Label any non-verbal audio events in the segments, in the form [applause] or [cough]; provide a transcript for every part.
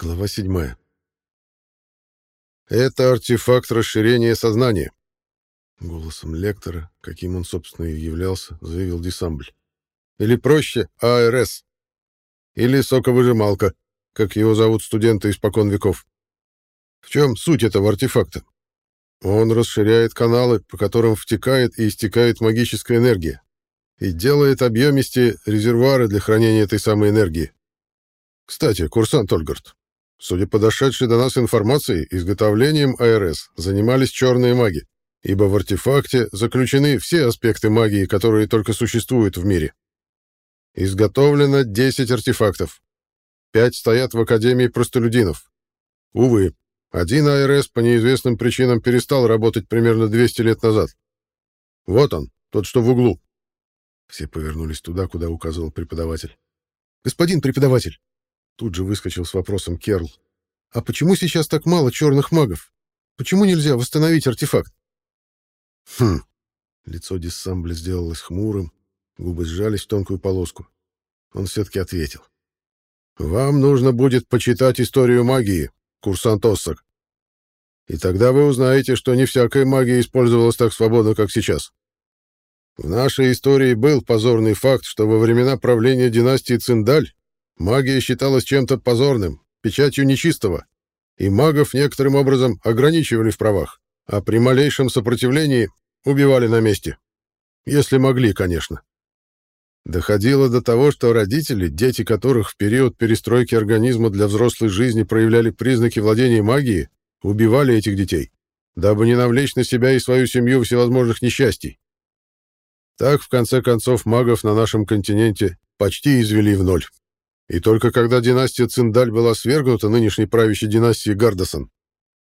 Глава 7. Это артефакт расширения сознания. Голосом лектора, каким он, собственно, и являлся, заявил Десамбль. Или проще, АРС. Или соковыжималка, как его зовут студенты испокон веков. В чем суть этого артефакта? Он расширяет каналы, по которым втекает и истекает магическая энергия, и делает объемистее резервуары для хранения этой самой энергии. Кстати, курсант Ольгард, судя по дошедшей до нас информации, изготовлением АРС занимались черные маги, ибо в артефакте заключены все аспекты магии, которые только существуют в мире. Изготовлено 10 артефактов. Пять стоят в Академии простолюдинов. Увы, один АРС по неизвестным причинам перестал работать примерно 200 лет назад. Вот он, тот, что в углу. Все повернулись туда, куда указывал преподаватель. «Господин преподаватель!» Тут же выскочил с вопросом Керл. «А почему сейчас так мало черных магов? Почему нельзя восстановить артефакт?» «Хм!» Лицо Диссамбля сделалось хмурым, губы сжались в тонкую полоску. Он все-таки ответил. «Вам нужно будет почитать историю магии, курсант Оссак. И тогда вы узнаете, что не всякая магия использовалась так свободно, как сейчас. В нашей истории был позорный факт, что во времена правления династии Циндаль магия считалась чем-то позорным, печатью нечистого, и магов некоторым образом ограничивали в правах, а при малейшем сопротивлении убивали на месте. Если могли, конечно. Доходило до того, что родители, дети которых в период перестройки организма для взрослой жизни проявляли признаки владения магией, убивали этих детей, дабы не навлечь на себя и свою семью всевозможных несчастий. Так, в конце концов, магов на нашем континенте почти извели в ноль. И только когда династия Циндаль была свергнута нынешней правящей династией Гардасан,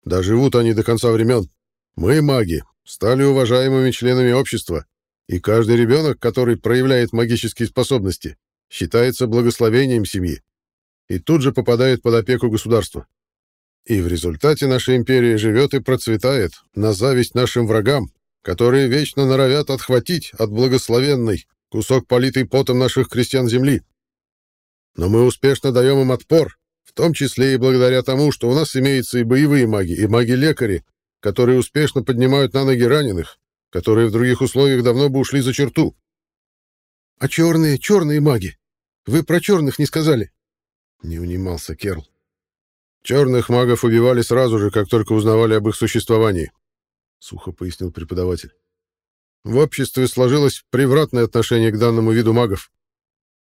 доживут они до конца времен, мы, маги, стали уважаемыми членами общества и каждый ребенок, который проявляет магические способности, считается благословением семьи и тут же попадает под опеку государства. И в результате наша империя живет и процветает на зависть нашим врагам, которые вечно норовят отхватить от благословенной кусок политой потом наших крестьян земли. Но мы успешно даем им отпор, в том числе и благодаря тому, что у нас имеются и боевые маги, и маги-лекари, которые успешно поднимают на ноги раненых, которые в других условиях давно бы ушли за черту. — А черные, черные маги? Вы про черных не сказали? — не унимался Керл. Черных магов убивали сразу же, как только узнавали об их существовании, — сухо пояснил преподаватель. В обществе сложилось превратное отношение к данному виду магов.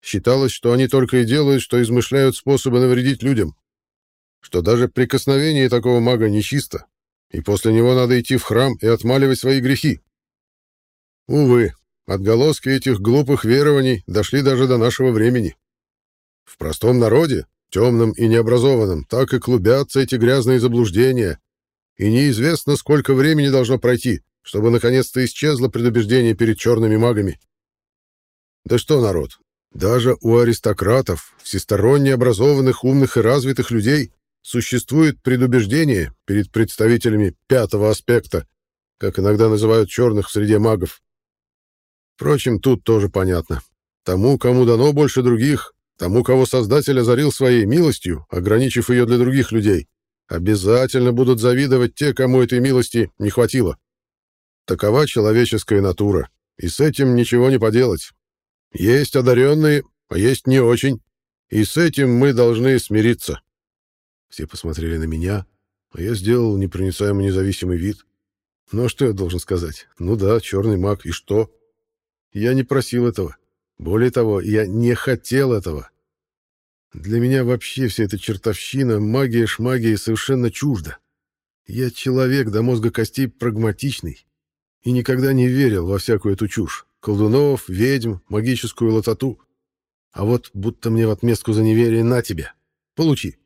Считалось, что они только и делают, что измышляют способы навредить людям, что даже прикосновение такого мага нечисто, и после него надо идти в храм и отмаливать свои грехи. Увы, отголоски этих глупых верований дошли даже до нашего времени. В простом народе, темном и необразованном, так и клубятся эти грязные заблуждения, и неизвестно, сколько времени должно пройти, чтобы наконец-то исчезло предубеждение перед черными магами. Да что, народ, даже у аристократов, всесторонне образованных, умных и развитых людей, существует предубеждение перед представителями пятого аспекта, как иногда называют черных в среде магов. Впрочем, тут тоже понятно. Тому, кому дано больше других, тому, кого Создатель озарил своей милостью, ограничив ее для других людей, обязательно будут завидовать те, кому этой милости не хватило. Такова человеческая натура, и с этим ничего не поделать. Есть одаренные, а есть не очень, и с этим мы должны смириться. Все посмотрели на меня, а я сделал непроницаемо независимый вид. Ну, а что я должен сказать? Ну да, черный маг, и что? Я не просил этого. Более того, я не хотел этого. Для меня вообще вся эта чертовщина, магия, шмагия совершенно чужда. Я человек до мозга костей прагматичный и никогда не верил во всякую эту чушь. Колдунов, ведьм, магическую лототу. А вот будто мне в отместку за неверие на тебя. Получи.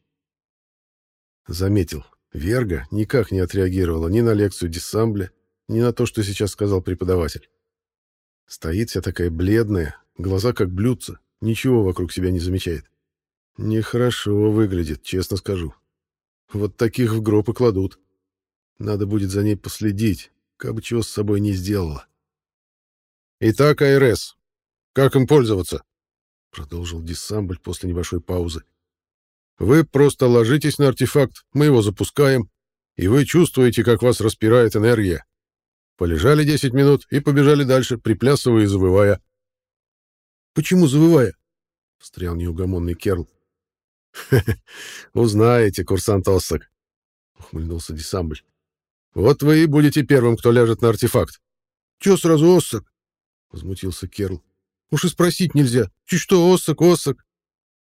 Заметил. Верга никак не отреагировала ни на лекцию диссамбля, ни на то, что сейчас сказал преподаватель. Стоит вся такая бледная, глаза как блюдца, ничего вокруг себя не замечает. Нехорошо выглядит, честно скажу. Вот таких в гроб и кладут. Надо будет за ней последить, как бы чего с собой не сделала. «Итак, АРС, как им пользоваться?» Продолжил диссамбль после небольшой паузы. Вы просто ложитесь на артефакт, мы его запускаем, и вы чувствуете, как вас распирает энергия. Полежали 10 минут и побежали дальше, приплясывая и завывая. «Почему завывая?» — встрял неугомонный Керл. [laughs] узнаете, курсант Оссак», — ухмыльнулся Десамбль. «Вот вы и будете первым, кто ляжет на артефакт». «Чё сразу Оссак?» — возмутился Керл. «Уж и спросить нельзя. Чуть что, Оссак, Оссак.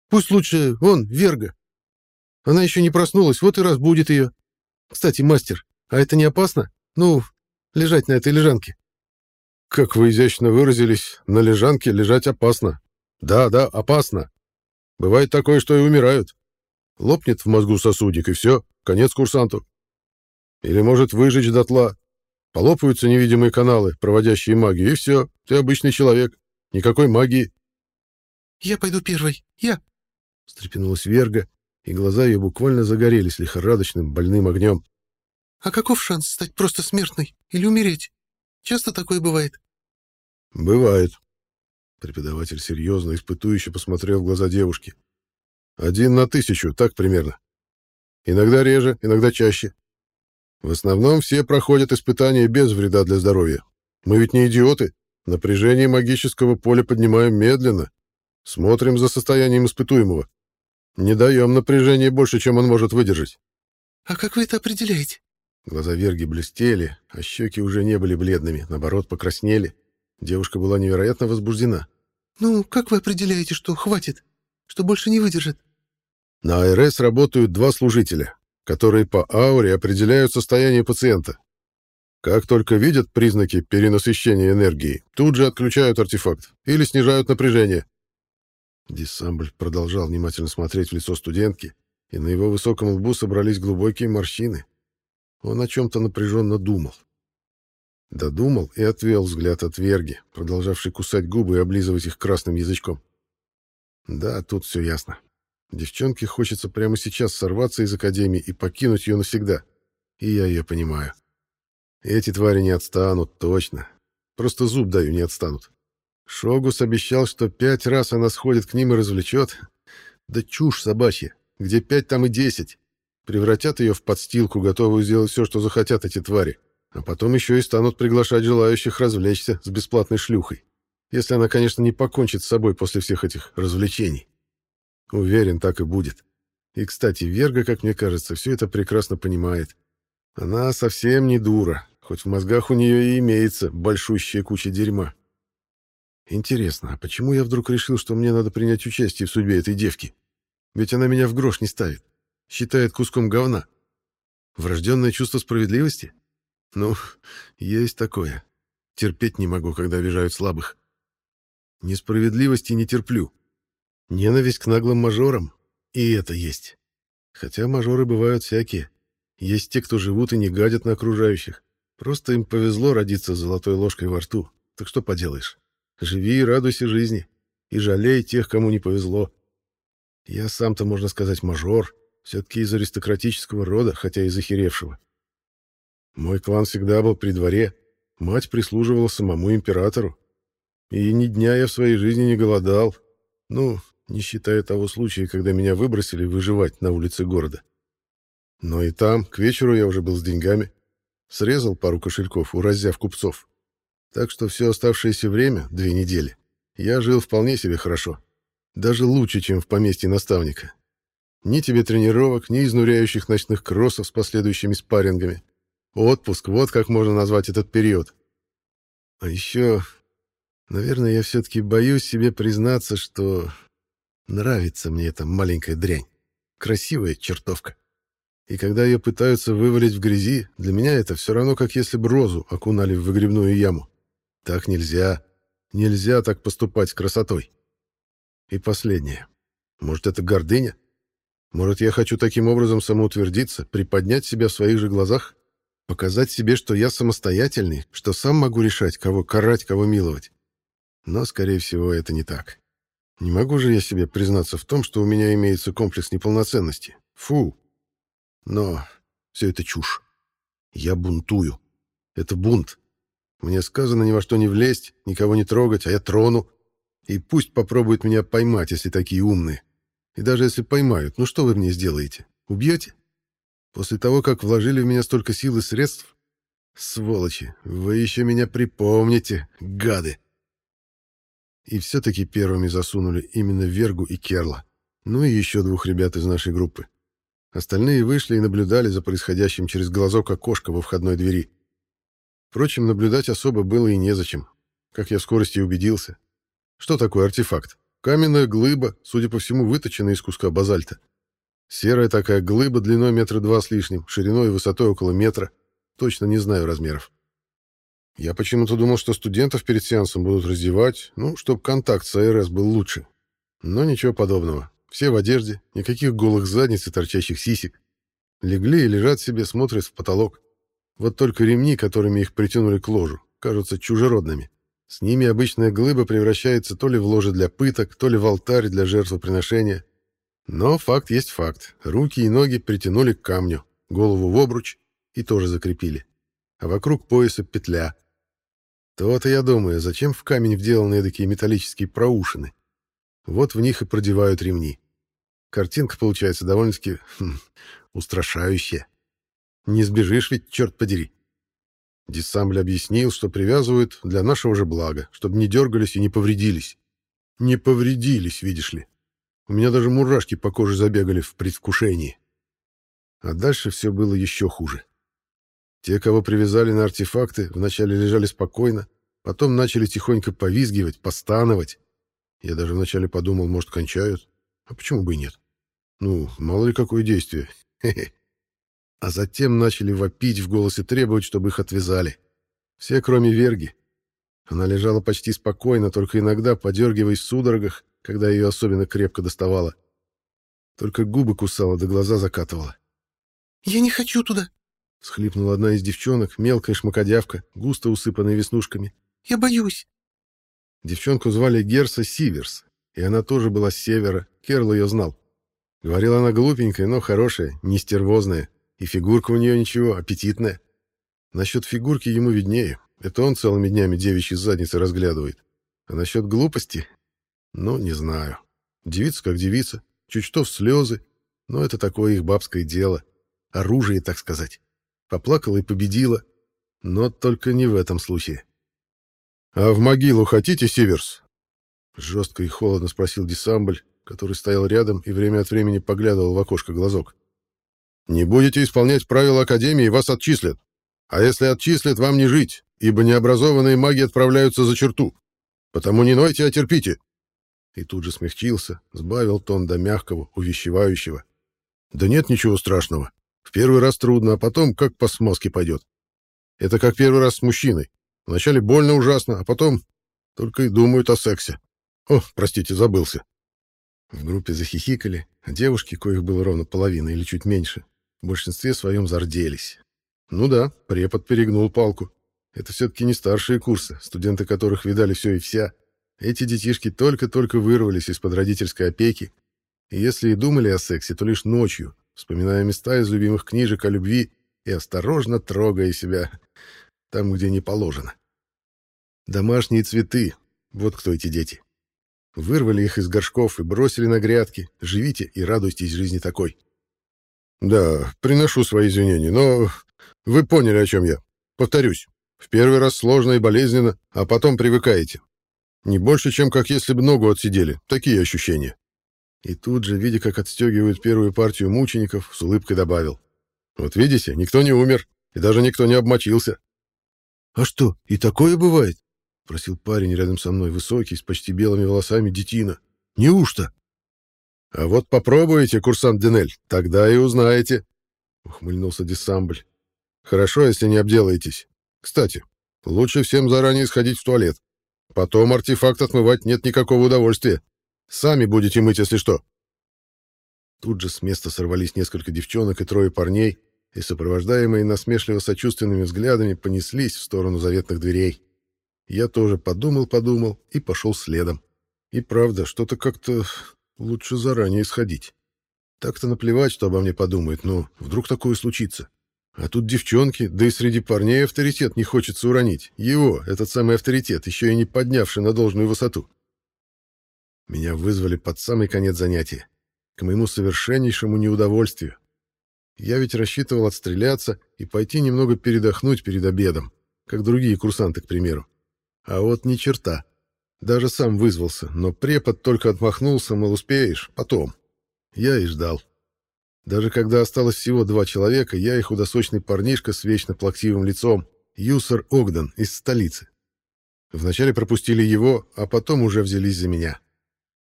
Пусть лучше он, Верга. Она еще не проснулась, вот и разбудит ее. Кстати, мастер, а это не опасно? Ну, лежать на этой лежанке?» «Как вы изящно выразились, на лежанке лежать опасно. Да, да, опасно. Бывает такое, что и умирают. Лопнет в мозгу сосудик, и все, конец курсанту. Или может выжечь дотла. Полопаются невидимые каналы, проводящие магию, и все, ты обычный человек. Никакой магии. «Я пойду первой, я!» — встрепенулась Верга, и глаза ее буквально загорелись лихорадочным больным огнем. «А каков шанс стать просто смертной или умереть? Часто такое бывает?» «Бывает», Преподаватель серьезно, испытующе посмотрел в глаза девушки. «Один на тысячу, так примерно. Иногда реже, иногда чаще. В основном все проходят испытания без вреда для здоровья. Мы ведь не идиоты. Напряжение магического поля поднимаем медленно. Смотрим за состоянием испытуемого. Не даем напряжения больше, чем он может выдержать. «А как вы это определяете?» Глаза Верги блестели, а щеки уже не были бледными, наоборот, покраснели. Девушка была невероятно возбуждена. «Ну, как вы определяете, что хватит? Что больше не выдержит?» На АРС работают два служителя, которые по ауре определяют состояние пациента. Как только видят признаки перенасыщения энергии, тут же отключают артефакт или снижают напряжение. Диссамбль продолжал внимательно смотреть в лицо студентки, и на его высоком лбу собрались глубокие морщины. Он о чем-то напряженно думал. Додумал и отвел взгляд от Верги, продолжавшей кусать губы и облизывать их красным язычком. Да, тут все ясно. Девчонке хочется прямо сейчас сорваться из академии и покинуть ее навсегда. И я ее понимаю. Эти твари не отстанут, точно. Просто зуб даю, не отстанут. Шогус обещал, что пять раз она сходит к ним и развлечет. Да чушь собачья. Где пять, там и десять. Превратят ее в подстилку, готовую сделать все, что захотят эти твари. А потом еще и станут приглашать желающих развлечься с бесплатной шлюхой. Если она, конечно, не покончит с собой после всех этих развлечений. Уверен, так и будет. И, кстати, Верга, как мне кажется, все это прекрасно понимает. Она совсем не дура, хоть в мозгах у нее и имеется большущая куча дерьма. Интересно, а почему я вдруг решил, что мне надо принять участие в судьбе этой девки? Ведь она меня в грош не ставит. Считает куском говна. Врожденное чувство справедливости? Ну, есть такое. Терпеть не могу, когда обижают слабых. Несправедливости не терплю. Ненависть к наглым мажорам. И это есть. Хотя мажоры бывают всякие. Есть те, кто живут и не гадят на окружающих. Просто им повезло родиться с золотой ложкой во рту. Так что поделаешь? Живи и радуйся жизни. И жалей тех, кому не повезло. Я сам-то, можно сказать, мажор. Все-таки из аристократического рода, хотя и захеревшего. Мой клан всегда был при дворе. Мать прислуживала самому императору. И ни дня я в своей жизни не голодал. Ну, не считая того случая, когда меня выбросили выживать на улице города. Но и там, к вечеру я уже был с деньгами. Срезал пару кошельков, уразяв купцов. Так что все оставшееся время, две недели, я жил вполне себе хорошо. Даже лучше, чем в поместье наставника. Ни тебе тренировок, ни изнуряющих ночных кроссов с последующими спаррингами. Отпуск, вот как можно назвать этот период. А еще, наверное, я все-таки боюсь себе признаться, что нравится мне эта маленькая дрянь. Красивая чертовка. И когда ее пытаются вывалить в грязи, для меня это все равно, как если бы розу окунали в выгребную яму. Так нельзя. Нельзя так поступать с красотой. И последнее. Может, это гордыня? Может, я хочу таким образом самоутвердиться, приподнять себя в своих же глазах? Показать себе, что я самостоятельный, что сам могу решать, кого карать, кого миловать. Но, скорее всего, это не так. Не могу же я себе признаться в том, что у меня имеется комплекс неполноценности. Фу. Но все это чушь. Я бунтую. Это бунт. Мне сказано ни во что не влезть, никого не трогать, а я трону. И пусть попробуют меня поймать, если такие умные. И даже если поймают, ну что вы мне сделаете? Убьете? После того, как вложили в меня столько сил и средств? Сволочи, вы еще меня припомните, гады!» И все-таки первыми засунули именно Вергу и Керла, ну и еще двух ребят из нашей группы. Остальные вышли и наблюдали за происходящим через глазок окошка во входной двери. Впрочем, наблюдать особо было и незачем, как я в скорости убедился. Что такое артефакт? Каменная глыба, судя по всему, выточенная из куска базальта. Серая такая глыба длиной метра два с лишним, шириной и высотой около метра. Точно не знаю размеров. Я почему-то думал, что студентов перед сеансом будут раздевать, ну, чтобы контакт с АРС был лучше. Но ничего подобного. Все в одежде, никаких голых задниц и торчащих сисек. Легли и лежат себе, смотрят в потолок. Вот только ремни, которыми их притянули к ложу, кажутся чужеродными. С ними обычная глыба превращается то ли в ложе для пыток, то ли в алтарь для жертвоприношения. Но факт есть факт. Руки и ноги притянули к камню, голову в обруч и тоже закрепили. А вокруг пояса петля. То-то я думаю, зачем в камень вделаны такие металлические проушины? Вот в них и продевают ремни. Картинка получается довольно-таки хм, устрашающая. Не сбежишь ведь, черт подери. Диссамбль объяснил, что привязывают для нашего же блага, чтобы не дергались и не повредились. Не повредились, видишь ли. У меня даже мурашки по коже забегали в предвкушении. А дальше все было еще хуже. Те, кого привязали на артефакты, вначале лежали спокойно, потом начали тихонько повизгивать, постановать. Я даже вначале подумал, может, кончают. А почему бы и нет? Ну, мало ли какое действие. [laughs] Хе -хе а затем начали вопить в голосе требовать, чтобы их отвязали. Все, кроме Верги. Она лежала почти спокойно, только иногда подергиваясь в судорогах, когда ее особенно крепко доставало. Только губы кусала, да глаза закатывала. «Я не хочу туда!» — схлипнула одна из девчонок, мелкая шмакодявка, густо усыпанная веснушками. «Я боюсь!» Девчонку звали Герса Сиверс, и она тоже была с севера, Керл ее знал. Говорила она глупенькая, но хорошая, не стервозная. И фигурка у нее ничего, аппетитная. Насчет фигурки ему виднее. Это он целыми днями девичьи задницы разглядывает. А насчет глупости? Ну, не знаю. Девица как девица. Чуть что в слезы. Но это такое их бабское дело. Оружие, так сказать. Поплакала и победила. Но только не в этом случае. «А в могилу хотите, Сиверс?» Жестко и холодно спросил Десамбль, который стоял рядом и время от времени поглядывал в окошко глазок. Не будете исполнять правила Академии, вас отчислят. А если отчислят, вам не жить, ибо необразованные маги отправляются за черту. Потому не нойте, а терпите». И тут же смягчился, сбавил тон до мягкого, увещевающего. «Да нет ничего страшного. В первый раз трудно, а потом как по смазке пойдет. Это как первый раз с мужчиной. Вначале больно ужасно, а потом только и думают о сексе. О, простите, забылся». В группе захихикали, а девушки, коих было ровно половина или чуть меньше, в большинстве своем зарделись. Ну да, препод перегнул палку. Это все-таки не старшие курсы, студенты которых видали все и вся. Эти детишки только-только вырвались из-под родительской опеки, и если и думали о сексе, то лишь ночью, вспоминая места из любимых книжек о любви и осторожно трогая себя там, где не положено. Домашние цветы — вот кто эти дети. Вырвали их из горшков и бросили на грядки. Живите и радуйтесь жизни такой. Да, приношу свои извинения, но вы поняли, о чем я. Повторюсь, в первый раз сложно и болезненно, а потом привыкаете. Не больше, чем как если бы ногу отсидели. Такие ощущения. И тут же, видя, как отстегивают первую партию мучеников, с улыбкой добавил. Вот видите, никто не умер, и даже никто не обмочился. — А что, и такое бывает? — просил парень рядом со мной, высокий, с почти белыми волосами детина. — Неужто? А вот попробуйте, курсант Денель, тогда и узнаете, ухмыльнулся Десамбль. Хорошо, если не обделаетесь. Кстати, лучше всем заранее сходить в туалет. Потом артефакт отмывать нет никакого удовольствия. Сами будете мыть, если что. Тут же с места сорвались несколько девчонок и трое парней, и, сопровождаемые насмешливо-сочувственными взглядами, понеслись в сторону заветных дверей. Я тоже подумал-подумал и пошел следом. И правда, что-то как-то Лучше заранее сходить. Так-то наплевать, что обо мне подумают, но вдруг такое случится. А тут девчонки, да и среди парней авторитет не хочется уронить. Его, этот самый авторитет, еще и не поднявший на должную высоту. Меня вызвали под самый конец занятия. к моему совершеннейшему неудовольствию. Я ведь рассчитывал отстреляться и пойти немного передохнуть перед обедом, как другие курсанты, к примеру. А вот ни черта. Даже сам вызвался, но препод только отмахнулся, мол, успеешь, потом. Я и ждал. Даже когда осталось всего два человека, я и худосочный парнишка с вечно плаксивым лицом, Юсер Огден из столицы. Вначале пропустили его, а потом уже взялись за меня.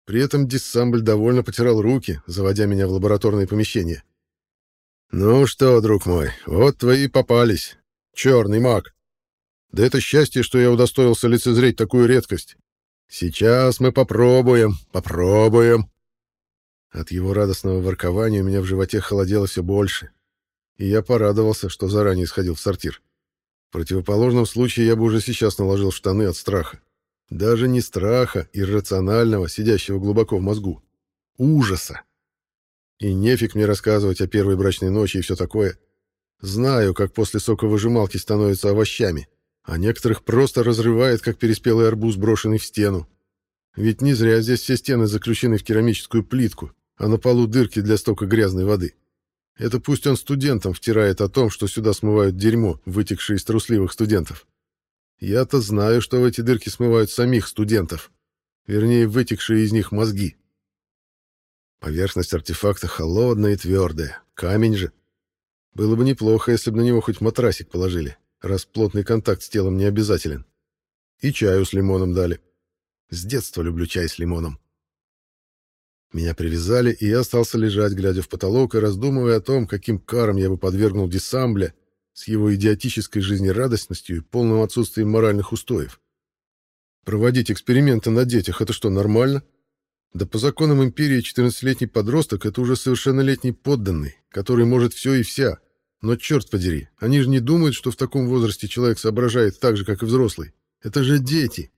При этом диссамбль довольно потирал руки, заводя меня в лабораторное помещение. «Ну что, друг мой, вот твои попались. Черный маг. Да это счастье, что я удостоился лицезреть такую редкость. Сейчас мы попробуем, попробуем». От его радостного воркования у меня в животе холодело все больше, и я порадовался, что заранее сходил в сортир. В противоположном случае я бы уже сейчас наложил штаны от страха. Даже не страха, иррационального, сидящего глубоко в мозгу. Ужаса. И нефиг мне рассказывать о первой брачной ночи и все такое. Знаю, как после соковыжималки становятся овощами, а некоторых просто разрывает, как переспелый арбуз, брошенный в стену. Ведь не зря здесь все стены заключены в керамическую плитку, а на полу дырки для стока грязной воды. Это пусть он студентам втирает о том, что сюда смывают дерьмо, вытекшее из трусливых студентов. Я-то знаю, что в эти дырки смывают самих студентов. Вернее, вытекшие из них мозги. Поверхность артефакта холодная и твердая. Камень же. Было бы неплохо, если бы на него хоть матрасик положили, раз плотный контакт с телом не обязателен. И чаю с лимоном дали. С детства люблю чай с лимоном. Меня привязали, и я остался лежать, глядя в потолок и раздумывая о том, каким каром я бы подвергнул Десамбля, с его идиотической жизнерадостностью и полным отсутствием моральных устоев. Проводить эксперименты на детях — это что, нормально? Да по законам империи 14-летний подросток — это уже совершеннолетний подданный, который может все и вся. Но черт подери, они же не думают, что в таком возрасте человек соображает так же, как и взрослый. Это же дети.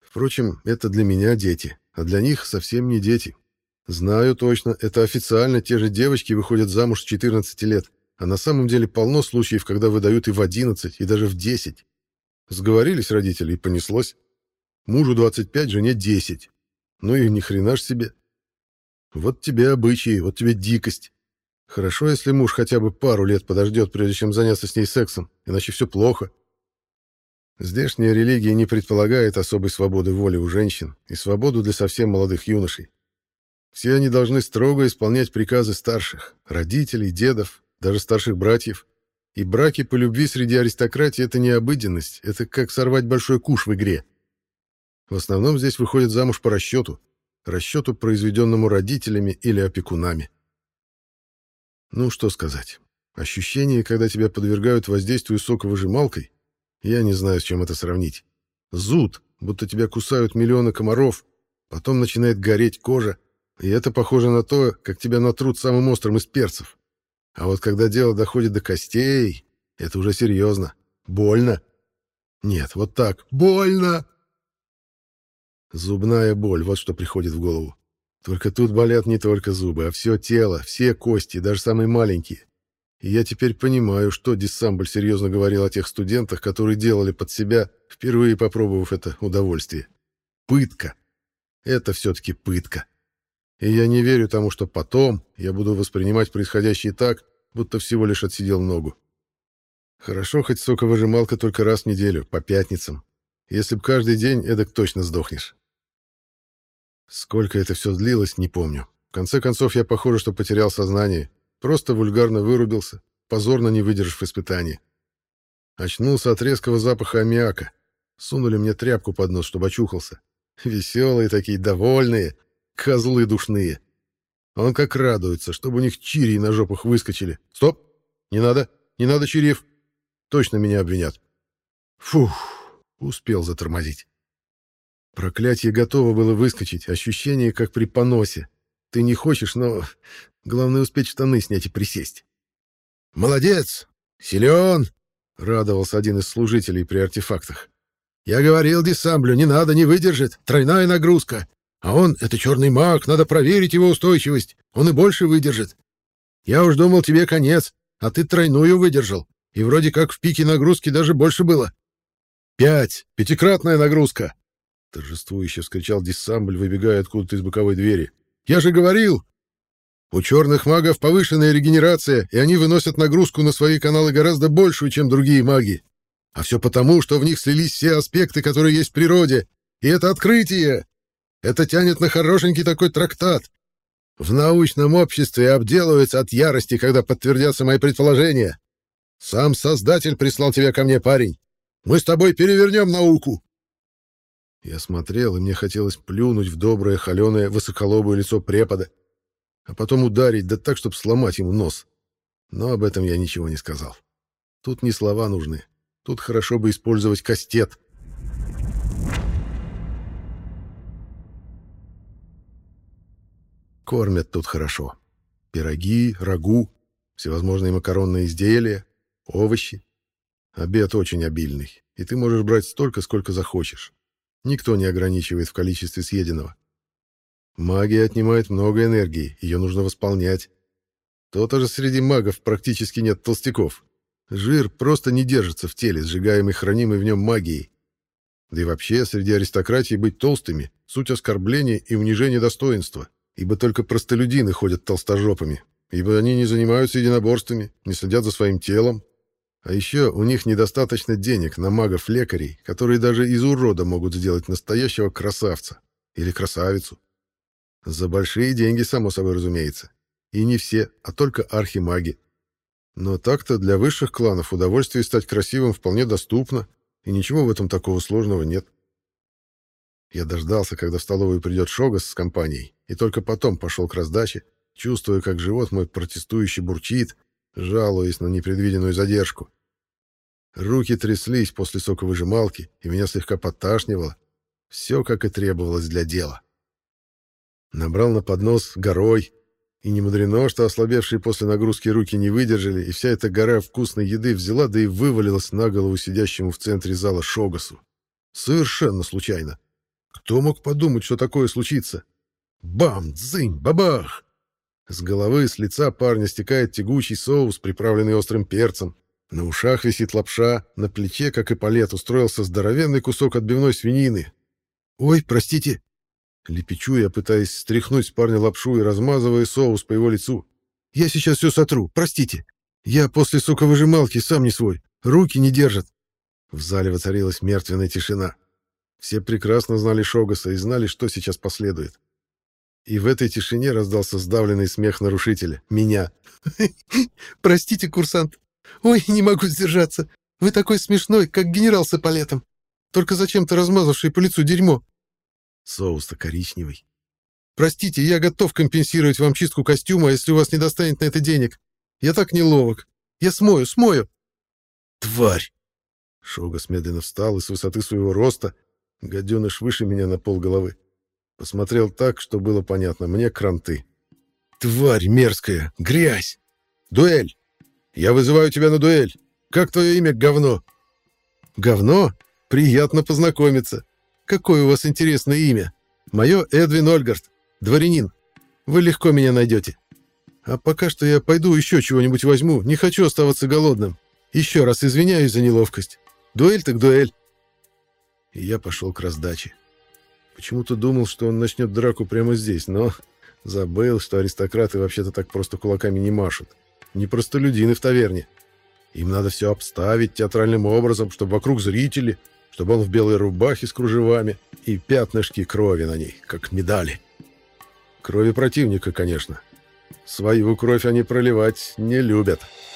Впрочем, это для меня дети, а для них совсем не дети. Знаю точно, это официально те же девочки выходят замуж с 14 лет. А на самом деле полно случаев, когда выдают и в 11, и даже в 10. Сговорились родители, и понеслось. Мужу 25, жене 10. Ну и ни хрена ж себе. Вот тебе обычаи, вот тебе дикость. Хорошо, если муж хотя бы пару лет подождет, прежде чем заняться с ней сексом, иначе все плохо. Здешняя религия не предполагает особой свободы воли у женщин и свободу для совсем молодых юношей. Все они должны строго исполнять приказы старших, родителей, дедов, даже старших братьев. И браки по любви среди аристократии — это не обыденность, это как сорвать большой куш в игре. В основном здесь выходят замуж по расчету, расчету, произведенному родителями или опекунами. Ну, что сказать. Ощущение, когда тебя подвергают воздействию соковыжималкой, я не знаю, с чем это сравнить. Зуд, будто тебя кусают миллионы комаров, потом начинает гореть кожа, и это похоже на то, как тебя натрут самым острым из перцев. А вот когда дело доходит до костей, это уже серьезно. Больно. Нет, вот так. Больно! Зубная боль, вот что приходит в голову. Только тут болят не только зубы, а все тело, все кости, даже самые маленькие. И я теперь понимаю, что Диссамбль серьезно говорил о тех студентах, которые делали под себя, впервые попробовав это удовольствие. Пытка. Это все-таки пытка. И я не верю тому, что потом я буду воспринимать происходящее так, будто всего лишь отсидел ногу. Хорошо, хоть соковыжималка только раз в неделю, по пятницам. Если б каждый день, эдак точно сдохнешь. Сколько это все длилось, не помню. В конце концов, я, похоже, что потерял сознание. Просто вульгарно вырубился, позорно не выдержав испытания. Очнулся от резкого запаха аммиака. Сунули мне тряпку под нос, чтобы очухался. Веселые такие, довольные, козлы душные. Он как радуется, чтобы у них чири на жопах выскочили. Стоп! Не надо! Не надо, Чириев! Точно меня обвинят. Фух! Успел затормозить. Проклятие готово было выскочить. Ощущение, как при поносе. Ты не хочешь, но... Главное успеть штаны снять и присесть. «Молодец! Силен!» — радовался один из служителей при артефактах. «Я говорил Десамблю, не надо, не выдержит. Тройная нагрузка. А он — это черный маг, надо проверить его устойчивость. Он и больше выдержит. Я уж думал, тебе конец, а ты тройную выдержал. И вроде как в пике нагрузки даже больше было. Пять! Пятикратная нагрузка! Торжествующе вскричал Диссамбль, выбегая откуда-то из боковой двери. Я же говорил! У черных магов повышенная регенерация, и они выносят нагрузку на свои каналы гораздо большую, чем другие маги. А все потому, что в них слились все аспекты, которые есть в природе. И это открытие. Это тянет на хорошенький такой трактат. В научном обществе обделываются от ярости, когда подтвердятся мои предположения. Сам Создатель прислал тебя ко мне, парень. Мы с тобой перевернем науку. Я смотрел, и мне хотелось плюнуть в доброе, холеное, высоколобое лицо препода, а потом ударить, да так, чтобы сломать ему нос. Но об этом я ничего не сказал. Тут не слова нужны. Тут хорошо бы использовать кастет. Кормят тут хорошо. Пироги, рагу, всевозможные макаронные изделия, овощи. Обед очень обильный, и ты можешь брать столько, сколько захочешь. Никто не ограничивает в количестве съеденного. Магия отнимает много энергии, ее нужно восполнять. То-то же среди магов практически нет толстяков. Жир просто не держится в теле, сжигаемый хранимой в нем магией. Да и вообще, среди аристократии быть толстыми — суть оскорбления и унижения достоинства, ибо только простолюдины ходят толстожопами, ибо они не занимаются единоборствами, не следят за своим телом. А еще у них недостаточно денег на магов-лекарей, которые даже из урода могут сделать настоящего красавца или красавицу. За большие деньги, само собой разумеется. И не все, а только архимаги. Но так-то для высших кланов удовольствие стать красивым вполне доступно, и ничего в этом такого сложного нет. Я дождался, когда в столовую придет Шогас с компанией, и только потом пошел к раздаче, чувствуя, как живот мой протестующий бурчит, жалуясь на непредвиденную задержку. Руки тряслись после соковыжималки, и меня слегка подташнивало. Все, как и требовалось для дела. Набрал на поднос горой, и не мудрено, что ослабевшие после нагрузки руки не выдержали, и вся эта гора вкусной еды взяла, да и вывалилась на голову сидящему в центре зала Шогасу. Совершенно случайно. Кто мог подумать, что такое случится? Бам! Дзынь! Бабах! С головы, с лица парня стекает тягучий соус, приправленный острым перцем. На ушах висит лапша, на плече, как и палет, устроился здоровенный кусок отбивной свинины. «Ой, простите!» Лепечу я, пытаясь стряхнуть с парня лапшу и размазывая соус по его лицу. «Я сейчас все сотру, простите. Я после соковыжималки сам не свой, руки не держат». В зале воцарилась мертвенная тишина. Все прекрасно знали Шогаса и знали, что сейчас последует. И в этой тишине раздался сдавленный смех нарушителя. Меня. [laughs] «Простите, курсант. Ой, не могу сдержаться. Вы такой смешной, как генерал с эполетом. Только зачем-то размазавший по лицу дерьмо. Соус-то коричневый. Простите, я готов компенсировать вам чистку костюма, если у вас не достанет на это денег. Я так неловок. Я смою, смою. Тварь! Шогас медленно встал и с высоты своего роста, гаденыш выше меня на пол головы, посмотрел так, что было понятно, мне кранты. Тварь мерзкая, грязь! Дуэль! Я вызываю тебя на дуэль! Как твое имя, говно? Говно? Приятно познакомиться. Какое у вас интересное имя? Мое Эдвин Ольгард, дворянин. Вы легко меня найдете. А пока что я пойду еще чего-нибудь возьму, не хочу оставаться голодным. Еще раз извиняюсь за неловкость. Дуэль так дуэль. И я пошел к раздаче. Почему-то думал, что он начнет драку прямо здесь, но забыл, что аристократы вообще-то так просто кулаками не машут. Не простолюдины в таверне. Им надо все обставить театральным образом, чтобы вокруг зрители, чтобы он в белой рубахе с кружевами и пятнышки крови на ней, как медали. Крови противника, конечно. Свою кровь они проливать не любят. —